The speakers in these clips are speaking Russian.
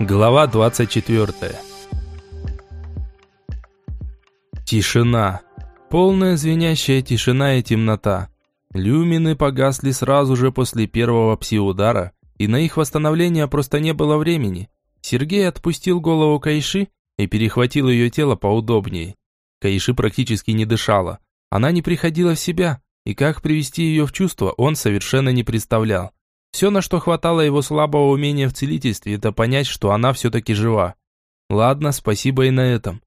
Глава 24. Тишина. Полная звенящая тишина и темнота. Люмины погасли сразу же после первого пси-удара, и на их восстановление просто не было времени. Сергей отпустил голову Кайши и перехватил ее тело поудобнее. Кайши практически не дышала. Она не приходила в себя, и как привести ее в чувство, он совершенно не представлял. Все, на что хватало его слабого умения в целительстве, это понять, что она все-таки жива. Ладно, спасибо и на этом.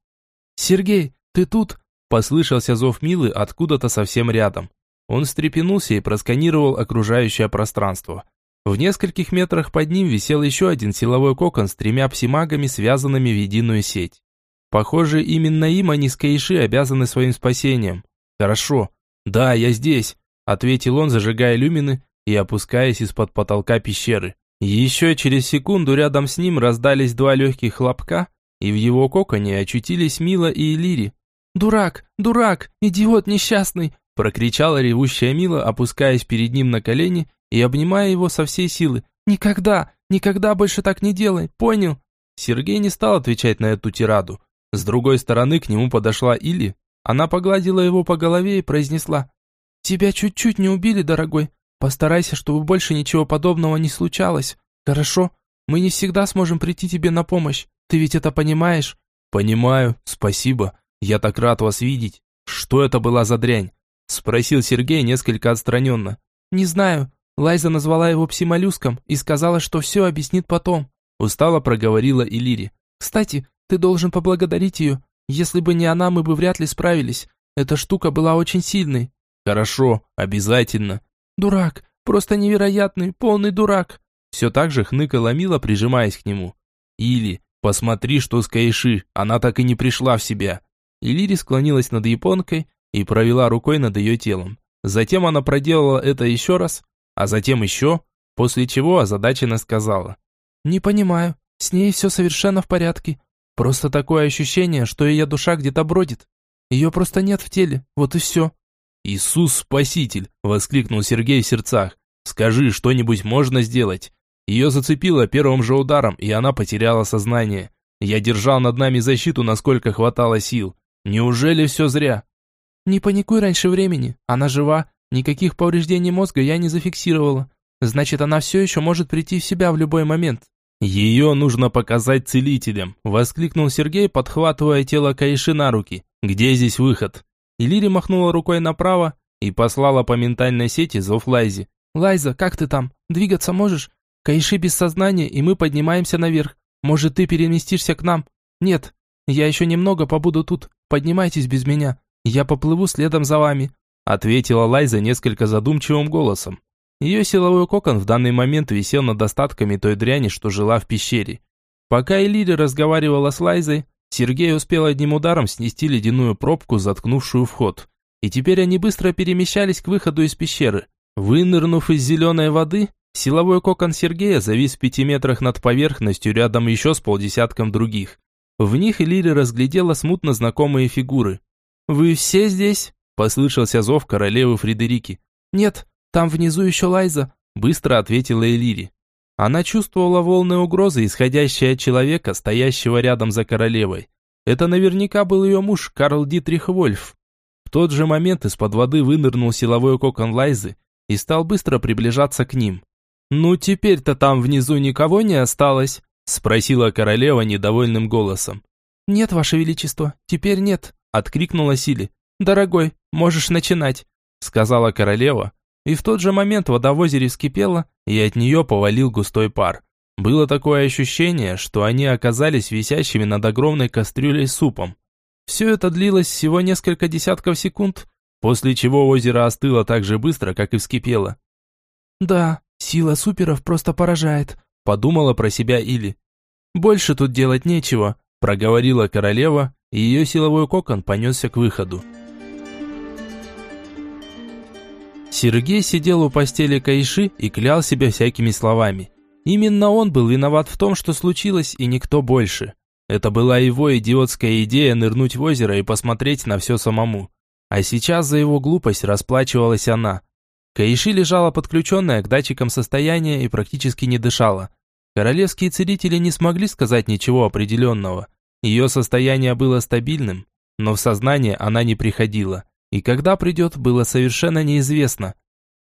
«Сергей, ты тут?» Послышался зов Милы откуда-то совсем рядом. Он встрепенулся и просканировал окружающее пространство. В нескольких метрах под ним висел еще один силовой кокон с тремя псимагами, связанными в единую сеть. Похоже, именно им они с Каиши обязаны своим спасением. Хорошо. Да, я здесь, ответил он, зажигая люмины и опускаясь из-под потолка пещеры. Еще через секунду рядом с ним раздались два легких хлопка, и в его коконе очутились Мила и Элири. «Дурак! Дурак! Идиот несчастный!» прокричала ревущая Мила, опускаясь перед ним на колени и обнимая его со всей силы. «Никогда! Никогда больше так не делай! Понял?» Сергей не стал отвечать на эту тираду. С другой стороны к нему подошла Или. Она погладила его по голове и произнесла. «Тебя чуть-чуть не убили, дорогой. Постарайся, чтобы больше ничего подобного не случалось. Хорошо? Мы не всегда сможем прийти тебе на помощь. Ты ведь это понимаешь? Понимаю. Спасибо. Я так рад вас видеть. Что это была за дрянь? Спросил Сергей несколько отстраненно. Не знаю. Лайза назвала его псимолюском и сказала, что все объяснит потом. Устало проговорила Илири. Кстати, ты должен поблагодарить ее. Если бы не она, мы бы вряд ли справились. Эта штука была очень сильной. Хорошо, обязательно. Дурак, просто невероятный, полный дурак. Все так же хныкала Мила, прижимаясь к нему. Или, посмотри, что с Кайши, она так и не пришла в себя. Илири склонилась над японкой и провела рукой над ее телом. Затем она проделала это еще раз, а затем еще, после чего озадаченно сказала. «Не понимаю, с ней все совершенно в порядке. Просто такое ощущение, что ее душа где-то бродит. Ее просто нет в теле, вот и все. «Иисус Спаситель!» – воскликнул Сергей в сердцах. «Скажи, что-нибудь можно сделать?» Ее зацепило первым же ударом, и она потеряла сознание. Я держал над нами защиту, насколько хватало сил. Неужели все зря? Не паникуй раньше времени. Она жива. Никаких повреждений мозга я не зафиксировала. Значит, она все еще может прийти в себя в любой момент. Ее нужно показать целителям, воскликнул Сергей, подхватывая тело Кайши на руки. Где здесь выход? И Лири махнула рукой направо и послала по ментальной сети зов Лайзе. «Лайза, как ты там? Двигаться можешь? Кайши без сознания, и мы поднимаемся наверх. Может, ты переместишься к нам? Нет, я еще немного побуду тут. Поднимайтесь без меня. Я поплыву следом за вами», ответила Лайза несколько задумчивым голосом. Ее силовой кокон в данный момент висел над остатками той дряни, что жила в пещере. Пока Элири разговаривала с Лайзой, Сергей успел одним ударом снести ледяную пробку, заткнувшую вход. И теперь они быстро перемещались к выходу из пещеры. Вынырнув из зеленой воды, силовой кокон Сергея завис в пяти метрах над поверхностью рядом еще с полдесятком других. В них Элири разглядела смутно знакомые фигуры. «Вы все здесь?» – послышался зов королевы Фредерики. «Нет, там внизу еще Лайза», – быстро ответила Элири. Она чувствовала волны угрозы, исходящие от человека, стоящего рядом за королевой. Это наверняка был ее муж, Карл Дитрих Вольф. В тот же момент из-под воды вынырнул силовой кокон Лайзы и стал быстро приближаться к ним. «Ну теперь-то там внизу никого не осталось?» – спросила королева недовольным голосом. «Нет, ваше величество, теперь нет», – откликнула Сили. «Дорогой, можешь начинать», – сказала королева, и в тот же момент вода в озере вскипела, и от нее повалил густой пар. Было такое ощущение, что они оказались висящими над огромной кастрюлей с супом. Все это длилось всего несколько десятков секунд, после чего озеро остыло так же быстро, как и вскипело. «Да, сила суперов просто поражает», – подумала про себя Или. «Больше тут делать нечего», – проговорила королева, и ее силовой кокон понесся к выходу. Сергей сидел у постели Кайши и клял себя всякими словами. Именно он был виноват в том, что случилось, и никто больше. Это была его идиотская идея нырнуть в озеро и посмотреть на все самому. А сейчас за его глупость расплачивалась она. Каиши лежала подключенная к датчикам состояния и практически не дышала. Королевские целители не смогли сказать ничего определенного. Ее состояние было стабильным, но в сознание она не приходила. И когда придет, было совершенно неизвестно.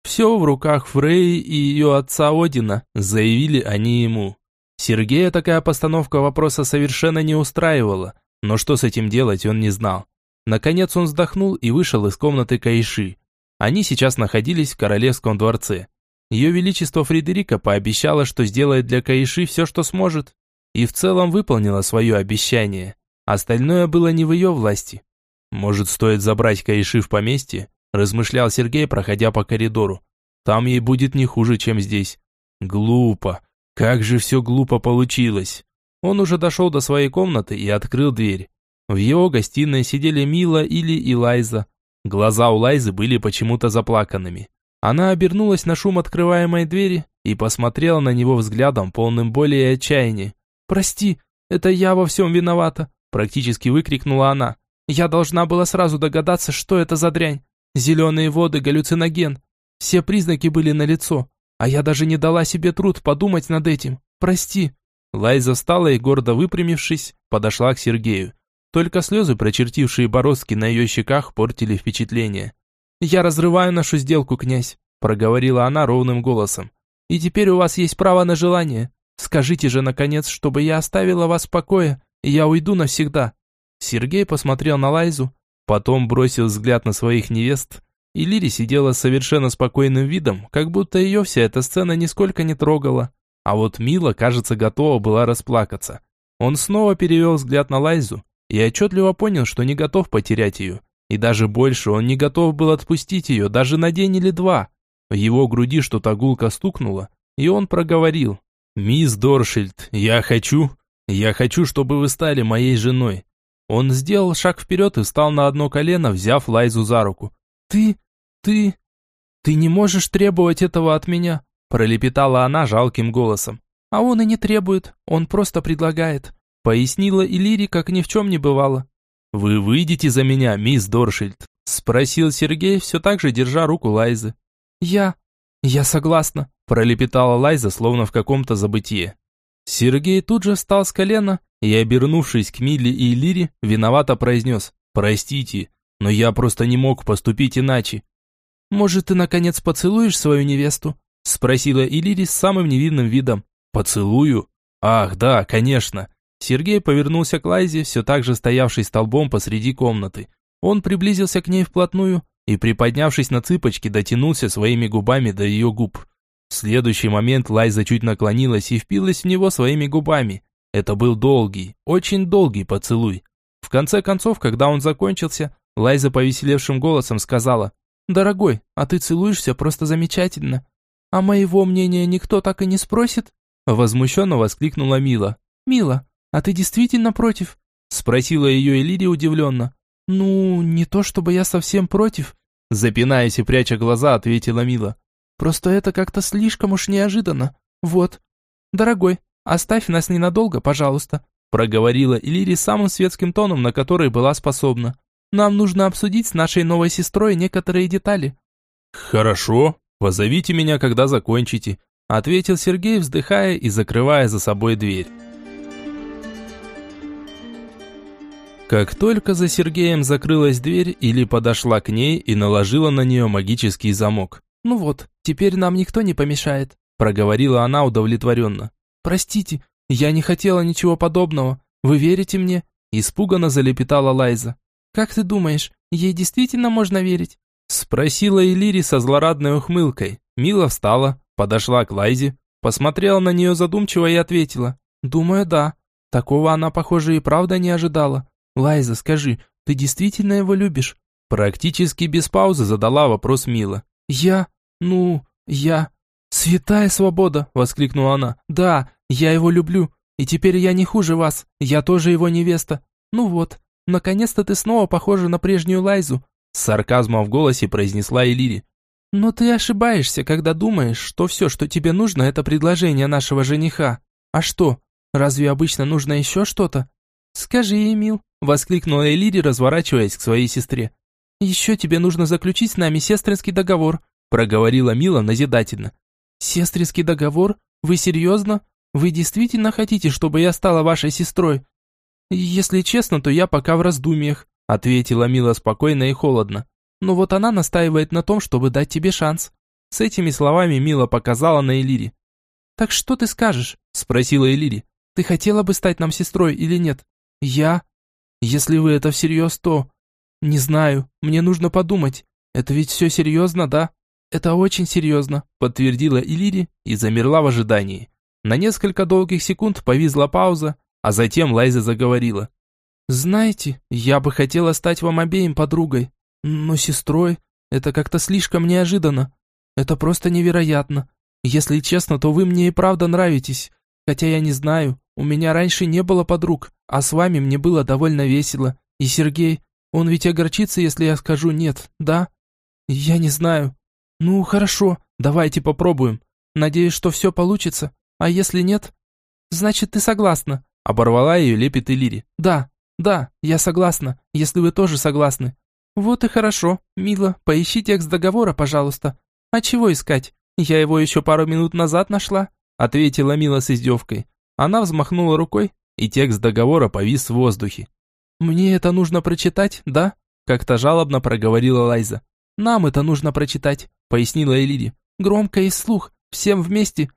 Все в руках Фрей и ее отца Одина, заявили они ему. Сергея такая постановка вопроса совершенно не устраивала, но что с этим делать он не знал. Наконец он вздохнул и вышел из комнаты Кайши. Они сейчас находились в королевском дворце. Ее Величество Фредерика пообещала, что сделает для Каиши все, что сможет, и в целом выполнила свое обещание. Остальное было не в ее власти. «Может, стоит забрать Каиши в поместье?» – размышлял Сергей, проходя по коридору. «Там ей будет не хуже, чем здесь». «Глупо. Как же все глупо получилось!» Он уже дошел до своей комнаты и открыл дверь. В его гостиной сидели Мила или Илайза. Глаза у Лайзы были почему-то заплаканными. Она обернулась на шум открываемой двери и посмотрела на него взглядом, полным боли и отчаяния. «Прости, это я во всем виновата», – практически выкрикнула она. «Я должна была сразу догадаться, что это за дрянь. Зеленые воды, галлюциноген. Все признаки были налицо, а я даже не дала себе труд подумать над этим. Прости». Лайза встала и, гордо выпрямившись, подошла к Сергею. Только слезы, прочертившие бороздки на ее щеках, портили впечатление. «Я разрываю нашу сделку, князь», – проговорила она ровным голосом. «И теперь у вас есть право на желание. Скажите же, наконец, чтобы я оставила вас в покое, и я уйду навсегда». Сергей посмотрел на Лайзу, потом бросил взгляд на своих невест, и Лири сидела с совершенно спокойным видом, как будто ее вся эта сцена нисколько не трогала. А вот Мила, кажется, готова была расплакаться. Он снова перевел взгляд на Лайзу, и отчетливо понял, что не готов потерять ее. И даже больше, он не готов был отпустить ее, даже на день или два. В его груди что-то гулко стукнуло, и он проговорил. «Мисс Доршильд, я хочу, я хочу, чтобы вы стали моей женой». Он сделал шаг вперед и встал на одно колено, взяв Лайзу за руку. «Ты, ты, ты не можешь требовать этого от меня», пролепетала она жалким голосом. «А он и не требует, он просто предлагает. Пояснила Иллири, как ни в чем не бывало. «Вы выйдете за меня, мисс Доршильд?» Спросил Сергей, все так же держа руку Лайзы. «Я... я согласна», пролепетала Лайза, словно в каком-то забытие. Сергей тут же встал с колена и, обернувшись к Миле и Иллири, виновато произнес «Простите, но я просто не мог поступить иначе». «Может, ты, наконец, поцелуешь свою невесту?» Спросила Иллири с самым невинным видом. «Поцелую? Ах, да, конечно. Сергей повернулся к Лайзе, все так же стоявшей столбом посреди комнаты. Он приблизился к ней вплотную и, приподнявшись на цыпочки, дотянулся своими губами до ее губ. В следующий момент Лайза чуть наклонилась и впилась в него своими губами. Это был долгий, очень долгий поцелуй. В конце концов, когда он закончился, Лайза повеселевшим голосом сказала, «Дорогой, а ты целуешься просто замечательно. А моего мнения никто так и не спросит?» Возмущенно воскликнула Мила. «Мила, «А ты действительно против?» Спросила ее Элири удивленно. «Ну, не то чтобы я совсем против», запинаясь и пряча глаза, ответила Мила. «Просто это как-то слишком уж неожиданно. Вот. Дорогой, оставь нас ненадолго, пожалуйста», проговорила Элири самым светским тоном, на который была способна. «Нам нужно обсудить с нашей новой сестрой некоторые детали». «Хорошо, позовите меня, когда закончите», ответил Сергей, вздыхая и закрывая за собой дверь. Как только за Сергеем закрылась дверь, или подошла к ней и наложила на нее магический замок. «Ну вот, теперь нам никто не помешает», – проговорила она удовлетворенно. «Простите, я не хотела ничего подобного. Вы верите мне?» – испуганно залепетала Лайза. «Как ты думаешь, ей действительно можно верить?» – спросила Элири со злорадной ухмылкой. Мила встала, подошла к Лайзе, посмотрела на нее задумчиво и ответила. «Думаю, да. Такого она, похоже, и правда не ожидала. «Лайза, скажи, ты действительно его любишь?» Практически без паузы задала вопрос Мила. «Я? Ну, я...» «Святая свобода!» – воскликнула она. «Да, я его люблю, и теперь я не хуже вас, я тоже его невеста. Ну вот, наконец-то ты снова похожа на прежнюю Лайзу!» С сарказмом в голосе произнесла Элири. «Но ты ошибаешься, когда думаешь, что все, что тебе нужно, это предложение нашего жениха. А что, разве обычно нужно еще что-то? Скажи, Эмил, Воскликнула Элири, разворачиваясь к своей сестре. «Еще тебе нужно заключить с нами сестринский договор», проговорила Мила назидательно. «Сестринский договор? Вы серьезно? Вы действительно хотите, чтобы я стала вашей сестрой? Если честно, то я пока в раздумьях, ответила Мила спокойно и холодно. Но вот она настаивает на том, чтобы дать тебе шанс. С этими словами Мила показала на Элири. «Так что ты скажешь?» – спросила Элири. «Ты хотела бы стать нам сестрой или нет?» «Я? Если вы это всерьез, то...» «Не знаю, мне нужно подумать. Это ведь все серьезно, да?» «Это очень серьезно», – подтвердила Элири и замерла в ожидании. На несколько долгих секунд повисла пауза, а затем Лайза заговорила. «Знаете, я бы хотела стать вам обеим подругой, но сестрой – это как-то слишком неожиданно. Это просто невероятно. Если честно, то вы мне и правда нравитесь. Хотя я не знаю, у меня раньше не было подруг, а с вами мне было довольно весело. И Сергей, он ведь огорчится, если я скажу «нет», да? Я не знаю. Ну, хорошо, давайте попробуем. Надеюсь, что все получится. А если нет? Значит, ты согласна. Оборвала ее лепет Элири. Да, да, я согласна, если вы тоже согласны. Вот и хорошо. Мила, поищи текст договора, пожалуйста. А чего искать? «Я его еще пару минут назад нашла», — ответила Мила с издевкой. Она взмахнула рукой, и текст договора повис в воздухе. «Мне это нужно прочитать, да?» — как-то жалобно проговорила Лайза. «Нам это нужно прочитать», — пояснила Элири. «Громко и слух, всем вместе».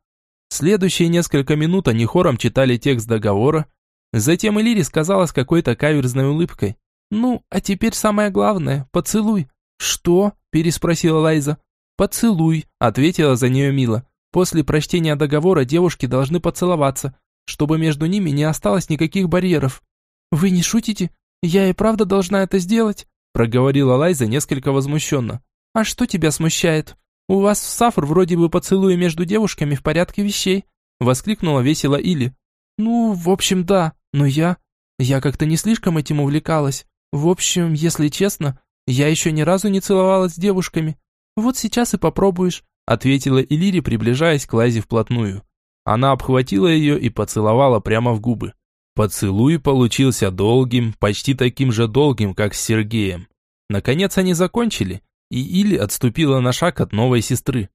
Следующие несколько минут они хором читали текст договора. Затем Элири сказала с какой-то каверзной улыбкой. «Ну, а теперь самое главное, поцелуй». «Что?» – переспросила Лайза. «Поцелуй», – ответила за нее Мила. «После прочтения договора девушки должны поцеловаться, чтобы между ними не осталось никаких барьеров». «Вы не шутите? Я и правда должна это сделать?» – проговорила Лайза несколько возмущенно. «А что тебя смущает? У вас в Сафр вроде бы поцелуи между девушками в порядке вещей», – воскликнула весело Или. «Ну, в общем, да, но я... Я как-то не слишком этим увлекалась. В общем, если честно, я еще ни разу не целовалась с девушками. «Вот сейчас и попробуешь», — ответила Элири, приближаясь к Лазе вплотную. Она обхватила ее и поцеловала прямо в губы. Поцелуй получился долгим, почти таким же долгим, как с Сергеем. Наконец они закончили, и Или отступила на шаг от новой сестры.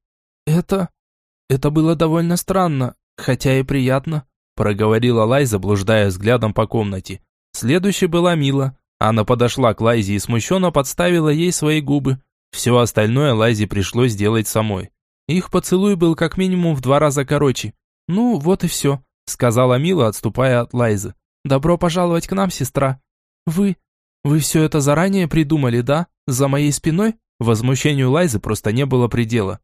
«Это... это было довольно странно, хотя и приятно», проговорила Лайза, блуждая взглядом по комнате. Следующей была Мила. Она подошла к Лайзе и смущенно подставила ей свои губы. Все остальное Лайзе пришлось сделать самой. Их поцелуй был как минимум в два раза короче. «Ну, вот и все», — сказала Мила, отступая от Лайзы. «Добро пожаловать к нам, сестра». «Вы... вы все это заранее придумали, да? За моей спиной?» Возмущению Лайзы просто не было предела.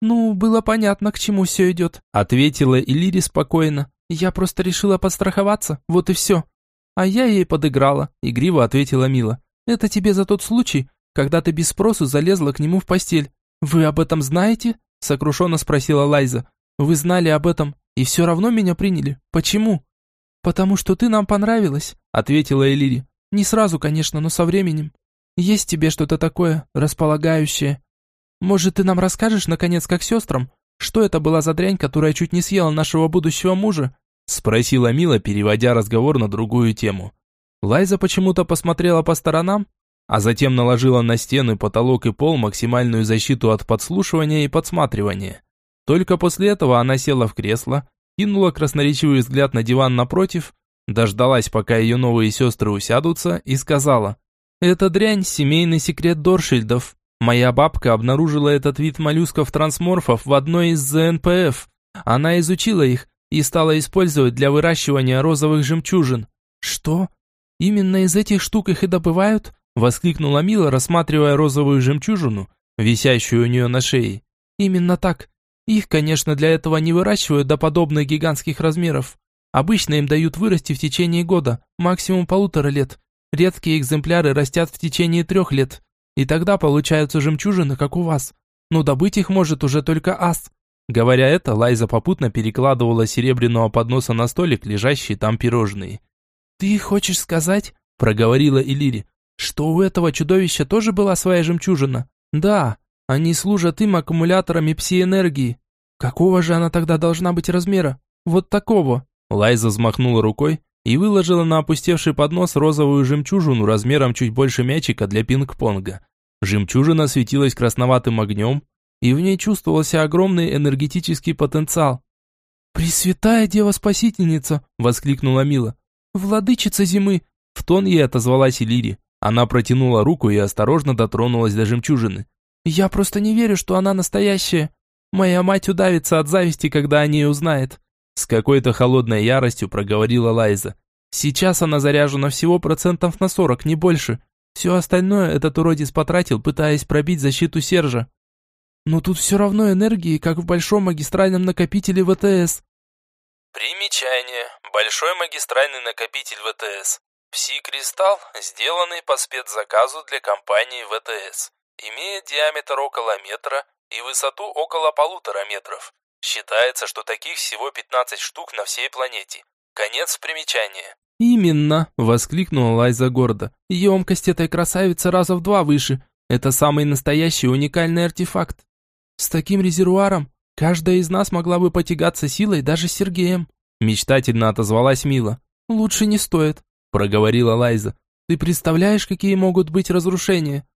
«Ну, было понятно, к чему все идет», — ответила Элири спокойно. «Я просто решила подстраховаться, вот и все». «А я ей подыграла», — игриво ответила Мила. «Это тебе за тот случай, когда ты без спросу залезла к нему в постель. Вы об этом знаете?» – сокрушенно спросила Лайза. «Вы знали об этом и все равно меня приняли. Почему?» «Потому что ты нам понравилась», – ответила Элири. «Не сразу, конечно, но со временем. Есть тебе что-то такое, располагающее. Может, ты нам расскажешь, наконец, как сестрам, что это была за дрянь, которая чуть не съела нашего будущего мужа?» Спросила Мила, переводя разговор на другую тему. Лайза почему-то посмотрела по сторонам, а затем наложила на стены, потолок и пол максимальную защиту от подслушивания и подсматривания. Только после этого она села в кресло, кинула красноречивый взгляд на диван напротив, дождалась, пока ее новые сестры усядутся, и сказала, «Это дрянь, семейный секрет Доршильдов. Моя бабка обнаружила этот вид моллюсков-трансморфов в одной из ЗНПФ. Она изучила их и стала использовать для выращивания розовых жемчужин». «Что? Именно из этих штук их и добывают?» Воскликнула Мила, рассматривая розовую жемчужину, висящую у нее на шее. Именно так. Их, конечно, для этого не выращивают до подобных гигантских размеров. Обычно им дают вырасти в течение года, максимум полутора лет. Редкие экземпляры растят в течение трех лет. И тогда получаются жемчужины, как у вас. Но добыть их может уже только ас. Говоря это, Лайза попутно перекладывала серебряного подноса на столик, лежащие там пирожные. «Ты хочешь сказать?» – проговорила Элири, что у этого чудовища тоже была своя жемчужина? Да, они служат им аккумуляторами пси-энергии. Какого же она тогда должна быть размера? Вот такого. Лайза взмахнула рукой и выложила на опустевший поднос розовую жемчужину размером чуть больше мячика для пинг-понга. Жемчужина светилась красноватым огнем, и в ней чувствовался огромный энергетический потенциал. «Пресвятая Дева-Спасительница!» – воскликнула Мила. «Владычица зимы!» – в тон ей отозвалась Элири. Она протянула руку и осторожно дотронулась до жемчужины. «Я просто не верю, что она настоящая. Моя мать удавится от зависти, когда о ней узнает». С какой-то холодной яростью проговорила Лайза. «Сейчас она заряжена всего процентов на сорок, не больше. Все остальное этот уродец потратил, пытаясь пробить защиту Сержа. Но тут все равно энергии, как в большом магистральном накопителе ВТС. Примечание. Большой магистральный накопитель ВТС. Пси-кристалл, сделанный по спецзаказу для компании ВТС. Имеет диаметр около метра и высоту около полутора метров. Считается, что таких всего 15 штук на всей планете. Конец примечания. «Именно!» – воскликнула Лайза гордо. «Емкость этой красавицы раза в два выше. Это самый настоящий уникальный артефакт. С таким резервуаром каждая из нас могла бы потягаться силой даже с Сергеем». Мечтательно отозвалась Мила. «Лучше не стоит», – проговорила Лайза. «Ты представляешь, какие могут быть разрушения?»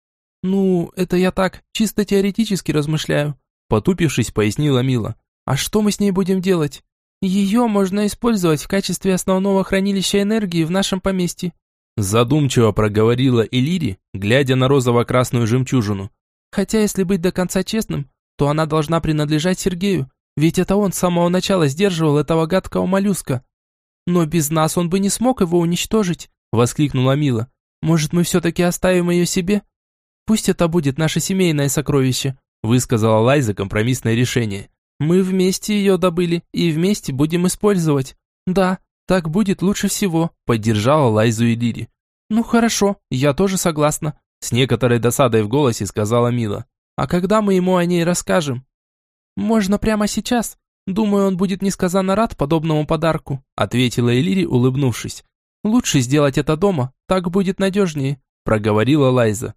«Ну, это я так, чисто теоретически размышляю», – потупившись, пояснила Мила. «А что мы с ней будем делать?» Ее можно использовать в качестве основного хранилища энергии в нашем поместье. Задумчиво проговорила Элири, глядя на розово-красную жемчужину. Хотя, если быть до конца честным, то она должна принадлежать Сергею, ведь это он с самого начала сдерживал этого гадкого моллюска. Но без нас он бы не смог его уничтожить, воскликнула Мила. Может, мы все-таки оставим ее себе? Пусть это будет наше семейное сокровище, высказала Лайза компромиссное решение. Мы вместе ее добыли и вместе будем использовать. Да, так будет лучше всего», – поддержала Лайзу и Лири. «Ну хорошо, я тоже согласна», – с некоторой досадой в голосе сказала Мила. «А когда мы ему о ней расскажем?» «Можно прямо сейчас. Думаю, он будет несказанно рад подобному подарку», – ответила Элири, улыбнувшись. «Лучше сделать это дома, так будет надежнее», – проговорила Лайза.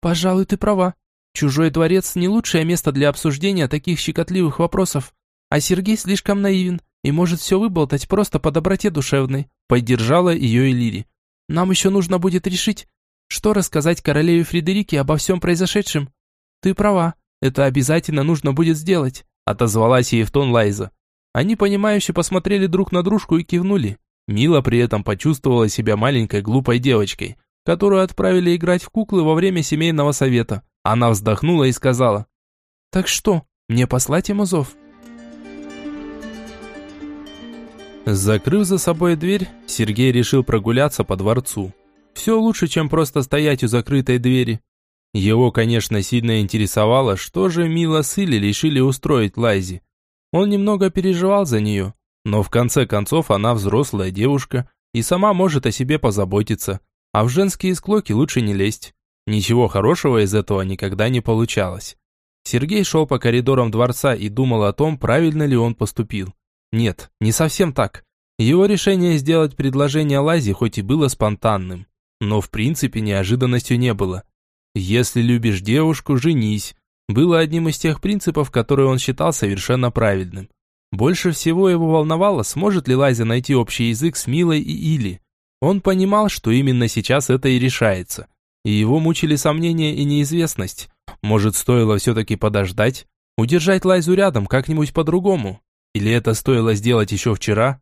«Пожалуй, ты права», Чужой дворец не лучшее место для обсуждения таких щекотливых вопросов. А Сергей слишком наивен и может все выболтать просто по доброте душевной. Поддержала ее Элири. Нам еще нужно будет решить, что рассказать королеве Фредерике обо всем произошедшем. Ты права, это обязательно нужно будет сделать, отозвалась ей в тон Лайза. Они понимающе посмотрели друг на дружку и кивнули. Мила при этом почувствовала себя маленькой глупой девочкой, которую отправили играть в куклы во время семейного совета. Она вздохнула и сказала, «Так что, мне послать ему зов?» Закрыв за собой дверь, Сергей решил прогуляться по дворцу. Все лучше, чем просто стоять у закрытой двери. Его, конечно, сильно интересовало, что же Мила с Илли решили устроить Лайзе. Он немного переживал за нее, но в конце концов она взрослая девушка и сама может о себе позаботиться, а в женские склоки лучше не лезть. Ничего хорошего из этого никогда не получалось. Сергей шел по коридорам дворца и думал о том, правильно ли он поступил. Нет, не совсем так. Его решение сделать предложение Лазе хоть и было спонтанным, но в принципе неожиданностью не было. «Если любишь девушку, женись», было одним из тех принципов, которые он считал совершенно правильным. Больше всего его волновало, сможет ли Лазя найти общий язык с Милой и Или. Он понимал, что именно сейчас это и решается – и его мучили сомнения и неизвестность. Может, стоило все-таки подождать? Удержать Лайзу рядом как-нибудь по-другому? Или это стоило сделать еще вчера?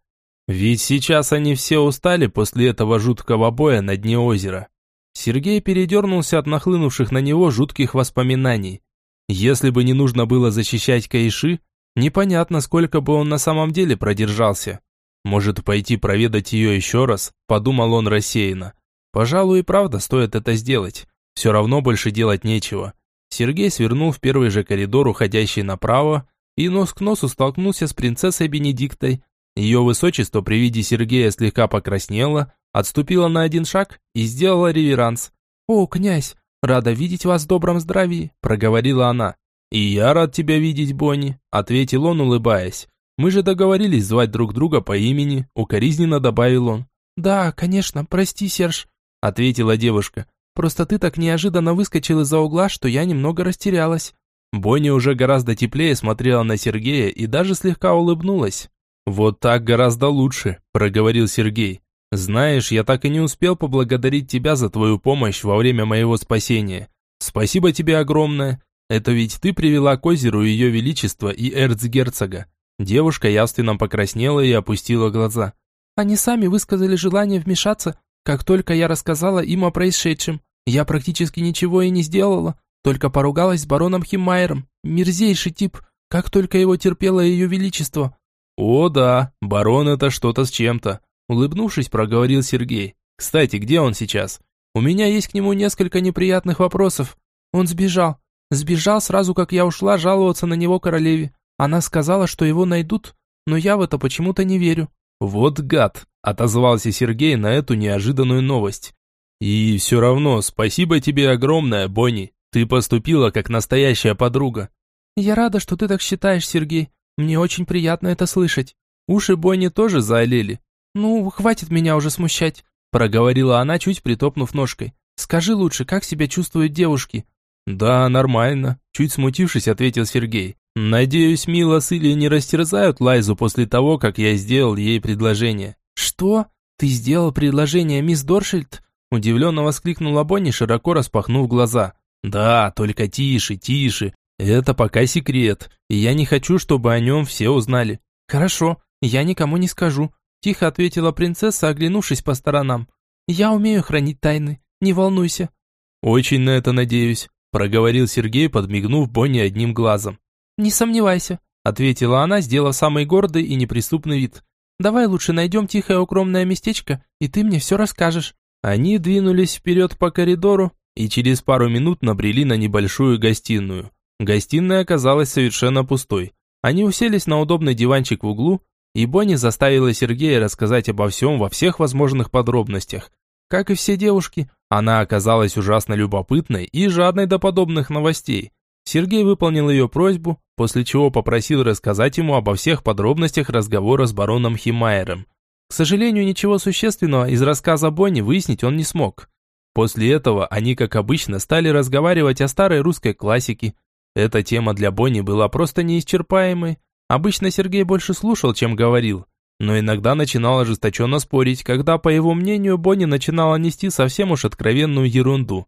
Ведь сейчас они все устали после этого жуткого боя на дне озера. Сергей передернулся от нахлынувших на него жутких воспоминаний. Если бы не нужно было защищать Каиши, непонятно, сколько бы он на самом деле продержался. Может, пойти проведать ее еще раз, подумал он рассеянно. Пожалуй, и правда стоит это сделать. Все равно больше делать нечего. Сергей свернул в первый же коридор, уходящий направо, и нос к носу столкнулся с принцессой Бенедиктой. Ее высочество при виде Сергея слегка покраснело, отступила на один шаг и сделала реверанс. «О, князь, рада видеть вас в добром здравии», – проговорила она. «И я рад тебя видеть, Бонни», – ответил он, улыбаясь. «Мы же договорились звать друг друга по имени», – укоризненно добавил он. «Да, конечно, прости, Серж», ответила девушка. Просто ты так неожиданно выскочил из-за угла, что я немного растерялась. Бонни уже гораздо теплее смотрела на Сергея и даже слегка улыбнулась. «Вот так гораздо лучше», – проговорил Сергей. «Знаешь, я так и не успел поблагодарить тебя за твою помощь во время моего спасения. Спасибо тебе огромное. Это ведь ты привела к озеру ее величество и эрцгерцога. Девушка явственно покраснела и опустила глаза. Они сами высказали желание вмешаться, как только я рассказала им о происшедшем. Я практически ничего и не сделала, только поругалась с бароном Химмайером. Мерзейший тип, как только его терпело ее величество. О да, барон это что-то с чем-то. Улыбнувшись, проговорил Сергей. Кстати, где он сейчас? У меня есть к нему несколько неприятных вопросов. Он сбежал. Сбежал сразу, как я ушла жаловаться на него королеве. Она сказала, что его найдут, но я в это почему-то не верю. Вот гад, отозвался Сергей на эту неожиданную новость. И все равно, спасибо тебе огромное, Бонни. Ты поступила как настоящая подруга. Я рада, что ты так считаешь, Сергей. Мне очень приятно это слышать. Уши Бонни тоже заолели. Ну, хватит меня уже смущать, проговорила она, чуть притопнув ножкой. Скажи лучше, как себя чувствуют девушки? Да, нормально, чуть смутившись, ответил Сергей. Надеюсь, Мила с Ильей не растерзают Лайзу после того, как я сделал ей предложение. Что? Ты сделал предложение, мисс Доршильд? Удивленно воскликнула Бонни, широко распахнув глаза. Да, только тише, тише. Это пока секрет, и я не хочу, чтобы о нем все узнали. Хорошо, я никому не скажу, тихо ответила принцесса, оглянувшись по сторонам. Я умею хранить тайны, не волнуйся. Очень на это надеюсь, проговорил Сергей, подмигнув Бонни одним глазом. Не сомневайся, ответила она, сделав самый гордый и неприступный вид. Давай лучше найдем тихое укромное местечко, и ты мне все расскажешь. Они двинулись вперед по коридору и через пару минут набрели на небольшую гостиную. Гостиная оказалась совершенно пустой. Они уселись на удобный диванчик в углу, и Бонни заставила Сергея рассказать обо всем во всех возможных подробностях. Как и все девушки, она оказалась ужасно любопытной и жадной до подобных новостей. Сергей выполнил ее просьбу, после чего попросил рассказать ему обо всех подробностях разговора с бароном Химайером. К сожалению, ничего существенного из рассказа Бонни выяснить он не смог. После этого они, как обычно, стали разговаривать о старой русской классике, эта тема для Бонни была просто неисчерпаемой. Обычно Сергей больше слушал, чем говорил, но иногда начинал ожесточенно спорить, когда, по его мнению, Бонни начинала нести совсем уж откровенную ерунду.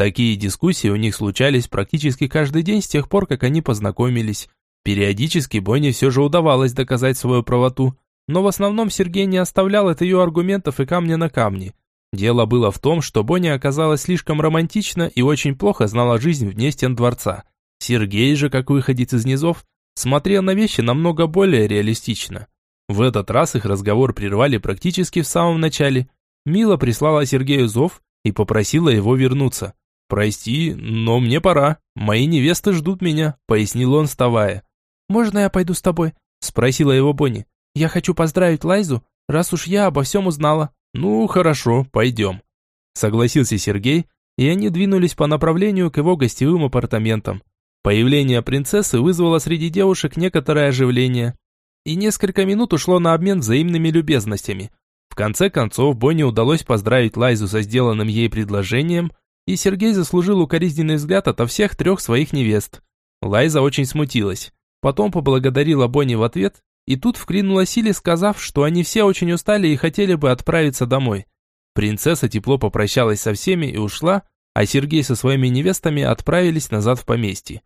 Такие дискуссии у них случались практически каждый день с тех пор, как они познакомились. Периодически Бонни все же удавалось доказать свою правоту, но в основном Сергей не оставлял от ее аргументов и камня на камне. Дело было в том, что Бонни оказалась слишком романтична и очень плохо знала жизнь вне стен дворца. Сергей же, как выходец из низов, смотрел на вещи намного более реалистично. В этот раз их разговор прервали практически в самом начале. Мила прислала Сергею зов и попросила его вернуться. «Прости, но мне пора. Мои невесты ждут меня», — пояснил он, вставая. «Можно я пойду с тобой?» — спросила его Бонни. «Я хочу поздравить Лайзу, раз уж я обо всем узнала». «Ну, хорошо, пойдем», — согласился Сергей, и они двинулись по направлению к его гостевым апартаментам. Появление принцессы вызвало среди девушек некоторое оживление. И несколько минут ушло на обмен взаимными любезностями. В конце концов, Бонни удалось поздравить Лайзу со сделанным ей предложением, и Сергей заслужил укоризненный взгляд ото всех трех своих невест. Лайза очень смутилась. Потом поблагодарила Бонни в ответ, и тут вклинула Сили, сказав, что они все очень устали и хотели бы отправиться домой. Принцесса тепло попрощалась со всеми и ушла, а Сергей со своими невестами отправились назад в поместье.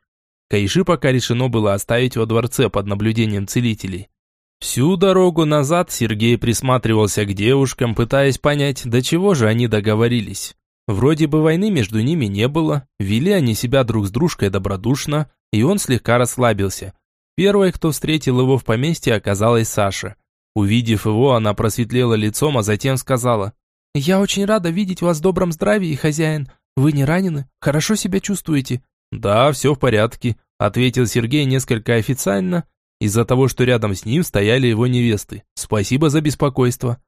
Кайши пока решено было оставить во дворце под наблюдением целителей. Всю дорогу назад Сергей присматривался к девушкам, пытаясь понять, до чего же они договорились. Вроде бы войны между ними не было, вели они себя друг с дружкой добродушно, и он слегка расслабился. Первой, кто встретил его в поместье, оказалась Саша. Увидев его, она просветлела лицом, а затем сказала, «Я очень рада видеть вас в добром здравии, хозяин. Вы не ранены? Хорошо себя чувствуете?» «Да, все в порядке», – ответил Сергей несколько официально, из-за того, что рядом с ним стояли его невесты. «Спасибо за беспокойство».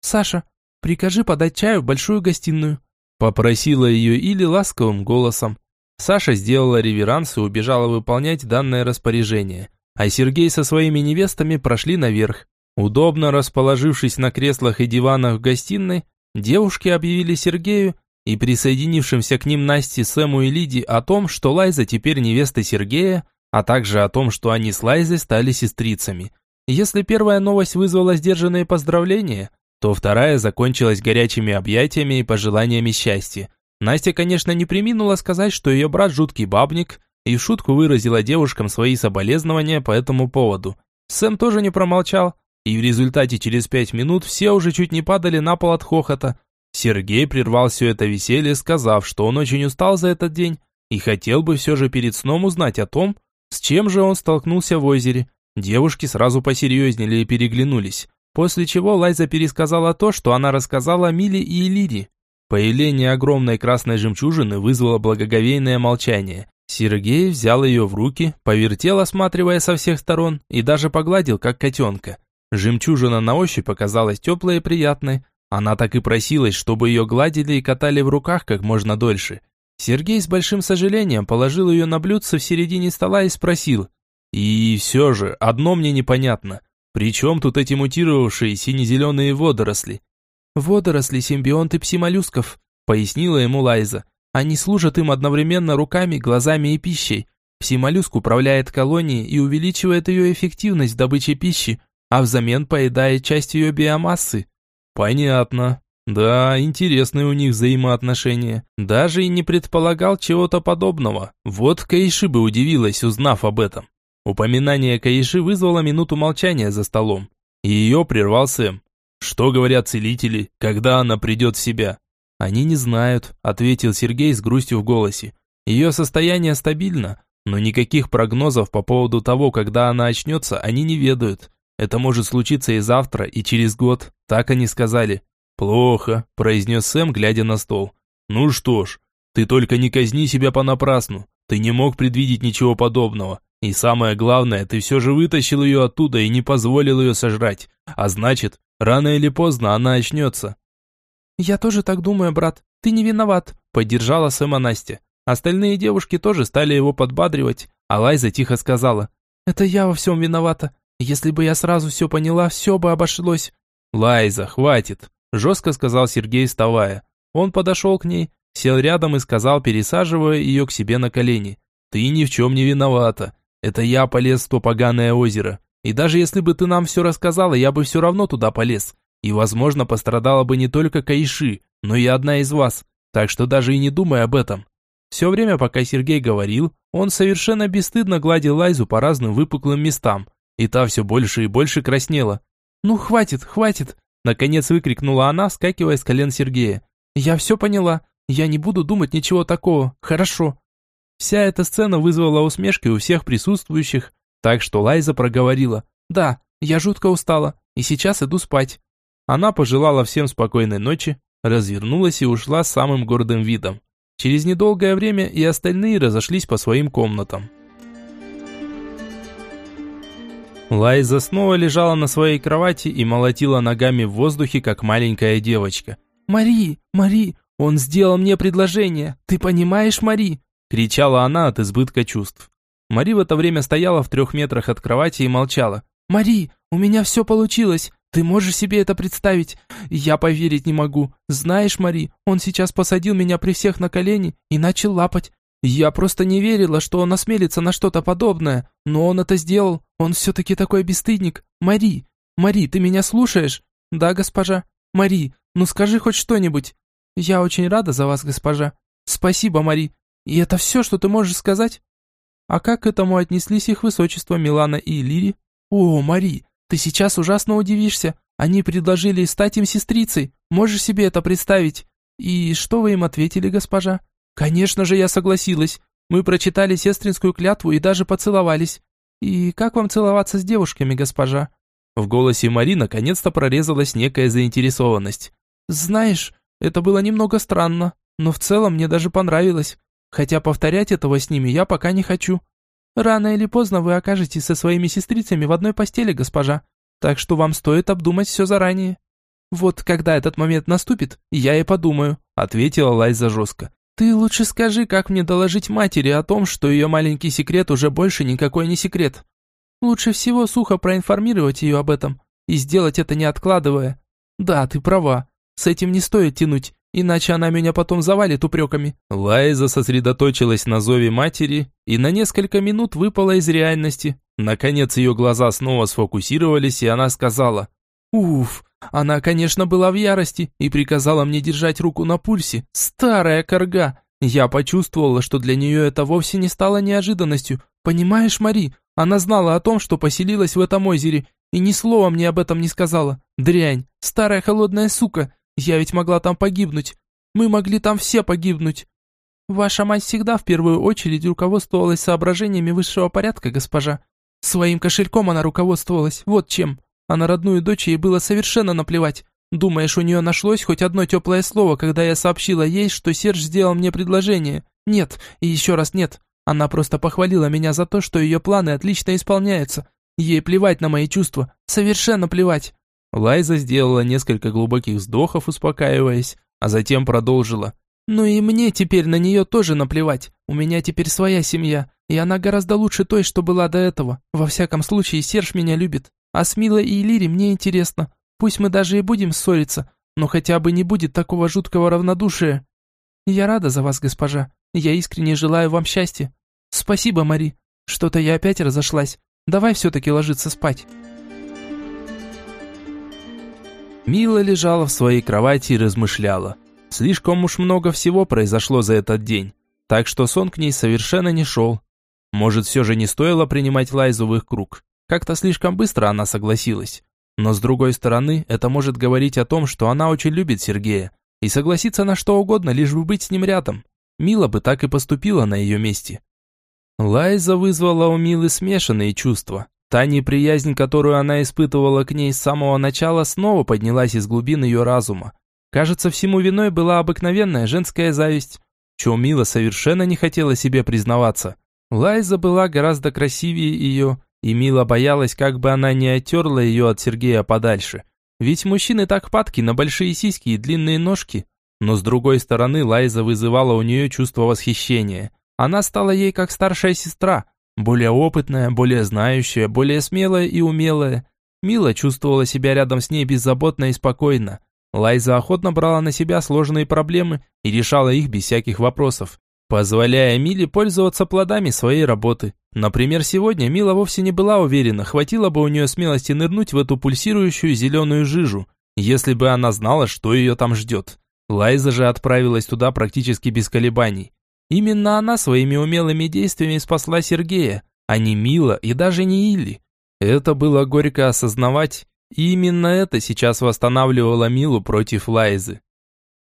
«Саша, прикажи подать чаю в большую гостиную», – попросила ее Или ласковым голосом. Саша сделала реверанс и убежала выполнять данное распоряжение, а Сергей со своими невестами прошли наверх. Удобно расположившись на креслах и диванах в гостиной, девушки объявили Сергею, и присоединившимся к ним Насте, Сэму и Лиди о том, что Лайза теперь невеста Сергея, а также о том, что они с Лайзой стали сестрицами. Если первая новость вызвала сдержанные поздравления, то вторая закончилась горячими объятиями и пожеланиями счастья. Настя, конечно, не приминула сказать, что ее брат жуткий бабник, и в шутку выразила девушкам свои соболезнования по этому поводу. Сэм тоже не промолчал, и в результате через пять минут все уже чуть не падали на пол от хохота. Сергей прервал все это веселье, сказав, что он очень устал за этот день и хотел бы все же перед сном узнать о том, с чем же он столкнулся в озере. Девушки сразу посерьезнели и переглянулись, после чего Лайза пересказала то, что она рассказала Миле и Элире. Появление огромной красной жемчужины вызвало благоговейное молчание. Сергей взял ее в руки, повертел, осматривая со всех сторон, и даже погладил, как котенка. Жемчужина на ощупь оказалась теплой и приятной. Она так и просилась, чтобы ее гладили и катали в руках как можно дольше. Сергей с большим сожалением положил ее на блюдце в середине стола и спросил. «И все же, одно мне непонятно. При чем тут эти мутировавшие сине-зеленые водоросли?» «Водоросли – симбионты псимоллюсков», – пояснила ему Лайза. «Они служат им одновременно руками, глазами и пищей. Псимоллюск управляет колонией и увеличивает ее эффективность в добыче пищи, а взамен поедает часть ее биомассы». «Понятно. Да, интересные у них взаимоотношения. Даже и не предполагал чего-то подобного. Вот Каиши бы удивилась, узнав об этом. Упоминание Каиши вызвало минуту молчания за столом. И ее прервал Сэм. Что говорят целители, когда она придет в себя? Они не знают, ответил Сергей с грустью в голосе. Ее состояние стабильно, но никаких прогнозов по поводу того, когда она очнется, они не ведают. Это может случиться и завтра, и через год, так они сказали. «Плохо», – произнес Сэм, глядя на стол. «Ну что ж, ты только не казни себя понапрасну. Ты не мог предвидеть ничего подобного. И самое главное, ты все же вытащил ее оттуда и не позволил ее сожрать. А значит, рано или поздно она очнется». «Я тоже так думаю, брат. Ты не виноват», – поддержала Сэма Настя. Остальные девушки тоже стали его подбадривать, а Лайза тихо сказала. «Это я во всем виновата. Если бы я сразу все поняла, все бы обошлось». «Лайза, хватит жестко сказал Сергей, вставая. Он подошел к ней, сел рядом и сказал, пересаживая ее к себе на колени. «Ты ни в чем не виновата. Это я полез в то поганое озеро. И даже если бы ты нам все рассказала, я бы все равно туда полез. И, возможно, пострадала бы не только Каиши, но и одна из вас. Так что даже и не думай об этом». Все время, пока Сергей говорил, он совершенно бесстыдно гладил Лайзу по разным выпуклым местам. И та все больше и больше краснела. «Ну, хватит, хватит!» Наконец выкрикнула она, скакивая с колен Сергея. «Я все поняла. Я не буду думать ничего такого. Хорошо». Вся эта сцена вызвала усмешки у всех присутствующих, так что Лайза проговорила. «Да, я жутко устала, и сейчас иду спать». Она пожелала всем спокойной ночи, развернулась и ушла с самым гордым видом. Через недолгое время и остальные разошлись по своим комнатам. Лайза снова лежала на своей кровати и молотила ногами в воздухе, как маленькая девочка. «Мари, Мари, он сделал мне предложение, ты понимаешь, Мари?» Кричала она от избытка чувств. Мари в это время стояла в трех метрах от кровати и молчала. «Мари, у меня все получилось, ты можешь себе это представить? Я поверить не могу. Знаешь, Мари, он сейчас посадил меня при всех на колени и начал лапать. Я просто не верила, что он осмелится на что-то подобное, но он это сделал. Он все-таки такой бесстыдник. Мари, Мари, ты меня слушаешь? Да, госпожа. Мари, ну скажи хоть что-нибудь. Я очень рада за вас, госпожа. Спасибо, Мари. И это все, что ты можешь сказать? А как к этому отнеслись их высочество Милана и Лири? О, Мари, ты сейчас ужасно удивишься. Они предложили стать им сестрицей. Можешь себе это представить? И что вы им ответили, госпожа? «Конечно же я согласилась. Мы прочитали сестринскую клятву и даже поцеловались. И как вам целоваться с девушками, госпожа?» В голосе Мари наконец-то прорезалась некая заинтересованность. «Знаешь, это было немного странно, но в целом мне даже понравилось. Хотя повторять этого с ними я пока не хочу. Рано или поздно вы окажетесь со своими сестрицами в одной постели, госпожа. Так что вам стоит обдумать все заранее». «Вот когда этот момент наступит, я и подумаю», — ответила Лайза жестко. «Ты лучше скажи, как мне доложить матери о том, что ее маленький секрет уже больше никакой не секрет. Лучше всего сухо проинформировать ее об этом и сделать это не откладывая. Да, ты права, с этим не стоит тянуть, иначе она меня потом завалит упреками». Лайза сосредоточилась на зове матери и на несколько минут выпала из реальности. Наконец ее глаза снова сфокусировались, и она сказала «Уф, она, конечно, была в ярости и приказала мне держать руку на пульсе. Старая корга. Я почувствовала, что для нее это вовсе не стало неожиданностью, Понимаешь, Мари, она знала о том, что поселилась в этом озере, и ни слова мне об этом не сказала. Дрянь, старая холодная сука, я ведь могла там погибнуть. Мы могли там все погибнуть. Ваша мать всегда в первую очередь руководствовалась соображениями высшего порядка, госпожа. Своим кошельком она руководствовалась, вот чем. А на родную дочь ей было совершенно наплевать. Думаешь, у нее нашлось хоть одно теплое слово, когда я сообщила ей, что Серж сделал мне предложение? Нет, и еще раз нет. Она просто похвалила меня за то, что ее планы отлично исполняются. Ей плевать на мои чувства, совершенно плевать. Лайза сделала несколько глубоких вздохов, успокаиваясь, а затем продолжила. «Ну и мне теперь на нее тоже наплевать. У меня теперь своя семья, и она гораздо лучше той, что была до этого. Во всяком случае, Серж меня любит. А с Милой и Лири мне интересно. Пусть мы даже и будем ссориться, но хотя бы не будет такого жуткого равнодушия. Я рада за вас, госпожа. Я искренне желаю вам счастья. Спасибо, Мари. Что-то я опять разошлась. Давай все-таки ложиться спать». Мила лежала в своей кровати и размышляла. Слишком уж много всего произошло за этот день, так что сон к ней совершенно не шел. Может, все же не стоило принимать Лайзу в их круг. Как-то слишком быстро она согласилась. Но с другой стороны, это может говорить о том, что она очень любит Сергея и согласится на что угодно, лишь бы быть с ним рядом. Мила бы так и поступила на ее месте. Лайза вызвала у Милы смешанные чувства. Та неприязнь, которую она испытывала к ней с самого начала, снова поднялась из глубин ее разума. Кажется, всему виной была обыкновенная женская зависть, чем Мила совершенно не хотела себе признаваться. Лайза была гораздо красивее ее, и Мила боялась, как бы она не оттерла ее от Сергея подальше. Ведь мужчины так падки на большие сиськи и длинные ножки. Но с другой стороны, Лайза вызывала у нее чувство восхищения. Она стала ей как старшая сестра – более опытная, более знающая, более смелая и умелая. Мила чувствовала себя рядом с ней беззаботно и спокойно. Лайза охотно брала на себя сложные проблемы и решала их без всяких вопросов, позволяя Миле пользоваться плодами своей работы. Например, сегодня Мила вовсе не была уверена, хватило бы у нее смелости нырнуть в эту пульсирующую зеленую жижу, если бы она знала, что ее там ждет. Лайза же отправилась туда практически без колебаний. Именно она своими умелыми действиями спасла Сергея, а не Мила и даже не Илли. Это было горько осознавать, и именно это сейчас восстанавливало Милу против Лайзы.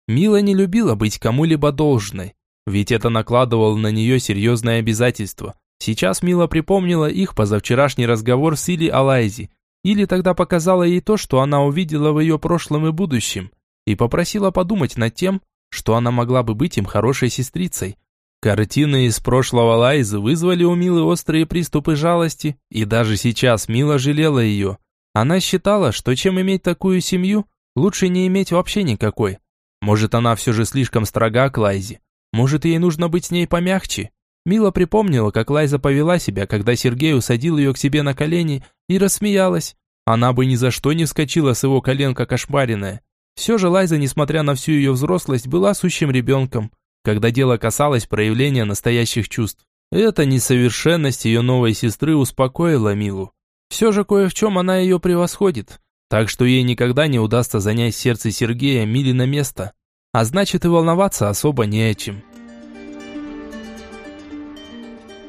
Мила не любила быть кому-либо должной, ведь это накладывало на нее серьезное обязательство. Сейчас Мила припомнила их позавчерашний разговор с Илли о Лайзе. Или тогда показала ей то, что она увидела в ее прошлом и будущем, и попросила подумать над тем, что она могла бы быть им хорошей сестрицей, Картины из прошлого Лайзы вызвали у Милы острые приступы жалости, и даже сейчас Мила жалела ее. Она считала, что чем иметь такую семью, лучше не иметь вообще никакой. Может, она все же слишком строга к Лайзе. Может, ей нужно быть с ней помягче. Мила припомнила, как Лайза повела себя, когда Сергей усадил ее к себе на колени и рассмеялась. Она бы ни за что не вскочила с его колен, как ошпаренная. Все же Лайза, несмотря на всю ее взрослость, была сущим ребенком когда дело касалось проявления настоящих чувств. Эта несовершенность ее новой сестры успокоила Милу. Все же кое в чем она ее превосходит, так что ей никогда не удастся занять сердце Сергея Мили на место, а значит и волноваться особо не о чем.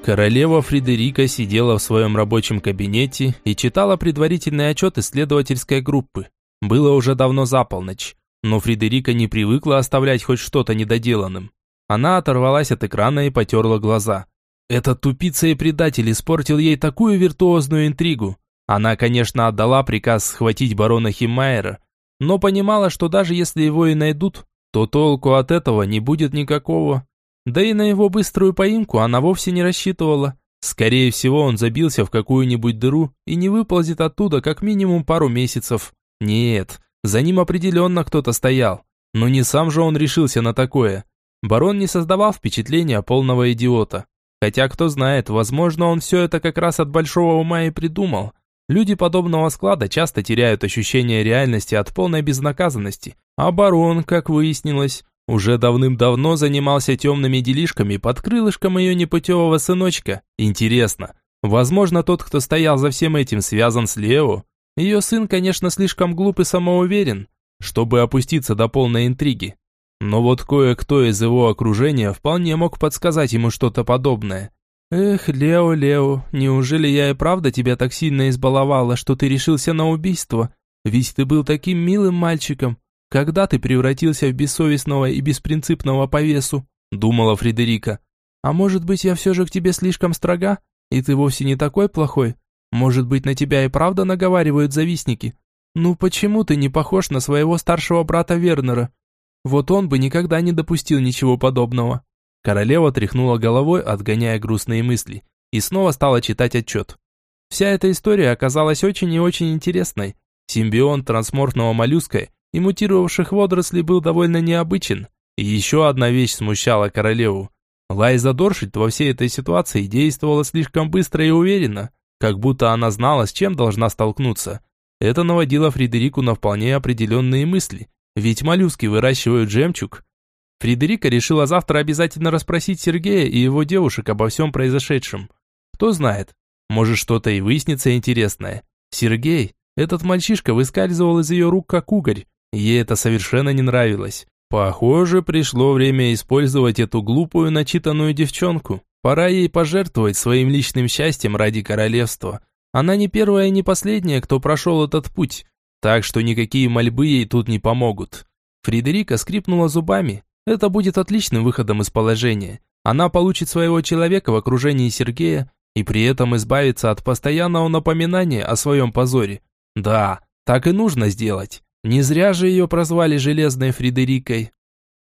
Королева Фредерика сидела в своем рабочем кабинете и читала предварительный отчет исследовательской группы. Было уже давно за полночь, но Фредерика не привыкла оставлять хоть что-то недоделанным. Она оторвалась от экрана и потерла глаза. Этот тупица и предатель испортил ей такую виртуозную интригу. Она, конечно, отдала приказ схватить барона Химмайера, но понимала, что даже если его и найдут, то толку от этого не будет никакого. Да и на его быструю поимку она вовсе не рассчитывала. Скорее всего, он забился в какую-нибудь дыру и не выползет оттуда как минимум пару месяцев. Нет, за ним определенно кто-то стоял. Но не сам же он решился на такое. Барон не создавал впечатления полного идиота. Хотя, кто знает, возможно, он все это как раз от большого ума и придумал. Люди подобного склада часто теряют ощущение реальности от полной безнаказанности. А барон, как выяснилось, уже давным-давно занимался темными делишками под крылышком ее непутевого сыночка. Интересно, возможно, тот, кто стоял за всем этим, связан с Лео? Ее сын, конечно, слишком глуп и самоуверен, чтобы опуститься до полной интриги. Но вот кое-кто из его окружения вполне мог подсказать ему что-то подобное. Эх, Лео, Лео, неужели я и правда тебя так сильно избаловала, что ты решился на убийство? Ведь ты был таким милым мальчиком. Когда ты превратился в бессовестного и беспринципного повесу? Думала Фредерика. А может быть, я все же к тебе слишком строга? И ты вовсе не такой плохой? Может быть, на тебя и правда наговаривают завистники? Ну почему ты не похож на своего старшего брата Вернера? Вот он бы никогда не допустил ничего подобного. Королева тряхнула головой, отгоняя грустные мысли, и снова стала читать отчет. Вся эта история оказалась очень и очень интересной. Симбион трансморфного моллюска и мутировавших водорослей был довольно необычен. И еще одна вещь смущала королеву. Лайза Доршит во всей этой ситуации действовала слишком быстро и уверенно, как будто она знала, с чем должна столкнуться. Это наводило Фредерику на вполне определенные мысли, ведь моллюски выращивают жемчуг. Фредерика решила завтра обязательно расспросить Сергея и его девушек обо всем произошедшем. Кто знает, может что-то и выяснится интересное. Сергей, этот мальчишка выскальзывал из ее рук как угорь, ей это совершенно не нравилось. Похоже, пришло время использовать эту глупую начитанную девчонку. Пора ей пожертвовать своим личным счастьем ради королевства. Она не первая и не последняя, кто прошел этот путь, так что никакие мольбы ей тут не помогут. Фредерика скрипнула зубами. Это будет отличным выходом из положения. Она получит своего человека в окружении Сергея и при этом избавится от постоянного напоминания о своем позоре. Да, так и нужно сделать. Не зря же ее прозвали Железной Фредерикой.